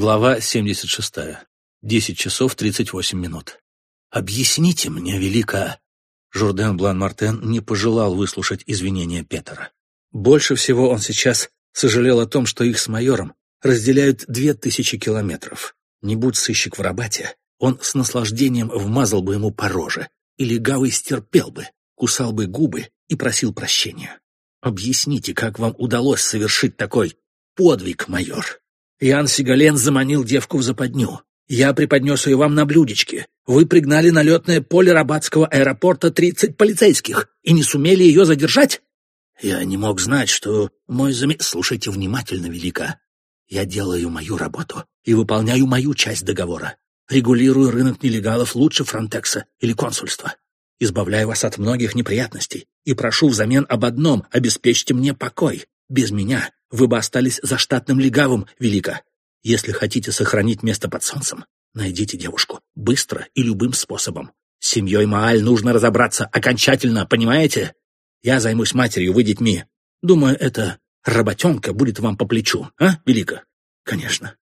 Глава 76. 10 часов 38 минут. «Объясните мне, велика...» Журден Блан-Мартен не пожелал выслушать извинения Петера. Больше всего он сейчас сожалел о том, что их с майором разделяют две тысячи километров. Не будь сыщик в Рабате, он с наслаждением вмазал бы ему по роже, и легавый стерпел бы, кусал бы губы и просил прощения. «Объясните, как вам удалось совершить такой подвиг, майор?» Ян Сигален заманил девку в западню. Я преподнес ее вам на блюдечке. Вы пригнали на летное поле Рабатского аэропорта тридцать полицейских и не сумели ее задержать? Я не мог знать, что мой зам... Слушайте внимательно, Велика. Я делаю мою работу и выполняю мою часть договора. Регулирую рынок нелегалов лучше Фронтекса или консульства. Избавляю вас от многих неприятностей и прошу взамен об одном — обеспечьте мне покой. Без меня вы бы остались за штатным легавым, Велика. Если хотите сохранить место под солнцем, найдите девушку. Быстро и любым способом. С семьей Мааль нужно разобраться окончательно, понимаете? Я займусь матерью, вы детьми. Думаю, эта работенка будет вам по плечу, а, Велика? Конечно.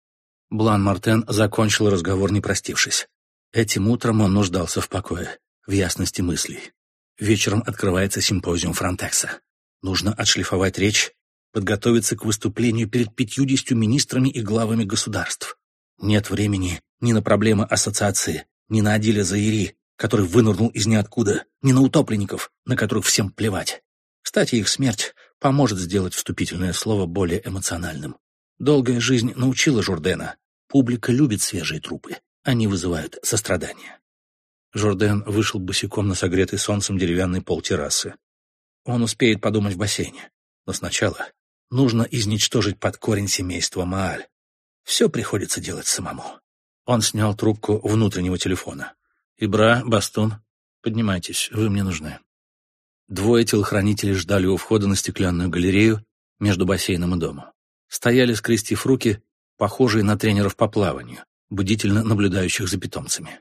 Блан Мартен закончил разговор, не простившись. Этим утром он нуждался в покое, в ясности мыслей. Вечером открывается симпозиум Фронтекса. Нужно отшлифовать речь подготовиться к выступлению перед пятьюдесятью министрами и главами государств. Нет времени ни на проблемы ассоциации, ни на Адиля Заири, который вынырнул из ниоткуда, ни на утопленников, на которых всем плевать. Кстати, их смерть поможет сделать вступительное слово более эмоциональным. Долгая жизнь научила Журдена. Публика любит свежие трупы. Они вызывают сострадание. Журден вышел босиком на согретый солнцем деревянный пол террасы. Он успеет подумать в бассейне. Но сначала Нужно изничтожить под корень семейства Мааль. Все приходится делать самому. Он снял трубку внутреннего телефона. «Ибра, Бастун, поднимайтесь, вы мне нужны». Двое телохранителей ждали у входа на стеклянную галерею между бассейном и домом. Стояли, скрестив руки, похожие на тренеров по плаванию, бдительно наблюдающих за питомцами.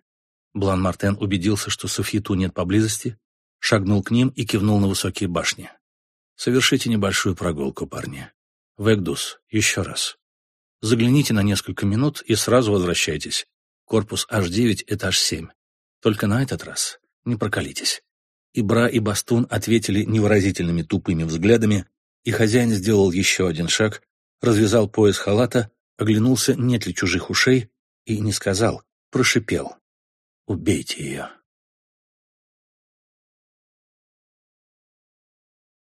Блан Мартен убедился, что Софьету нет поблизости, шагнул к ним и кивнул на высокие башни. Совершите небольшую прогулку, парни. В еще раз. Загляните на несколько минут и сразу возвращайтесь. Корпус H9, этаж 7. Только на этот раз не прокалитесь. И Бра, и Бастун ответили невыразительными тупыми взглядами, и хозяин сделал еще один шаг, развязал пояс халата, оглянулся, нет ли чужих ушей, и не сказал, прошипел. «Убейте ее».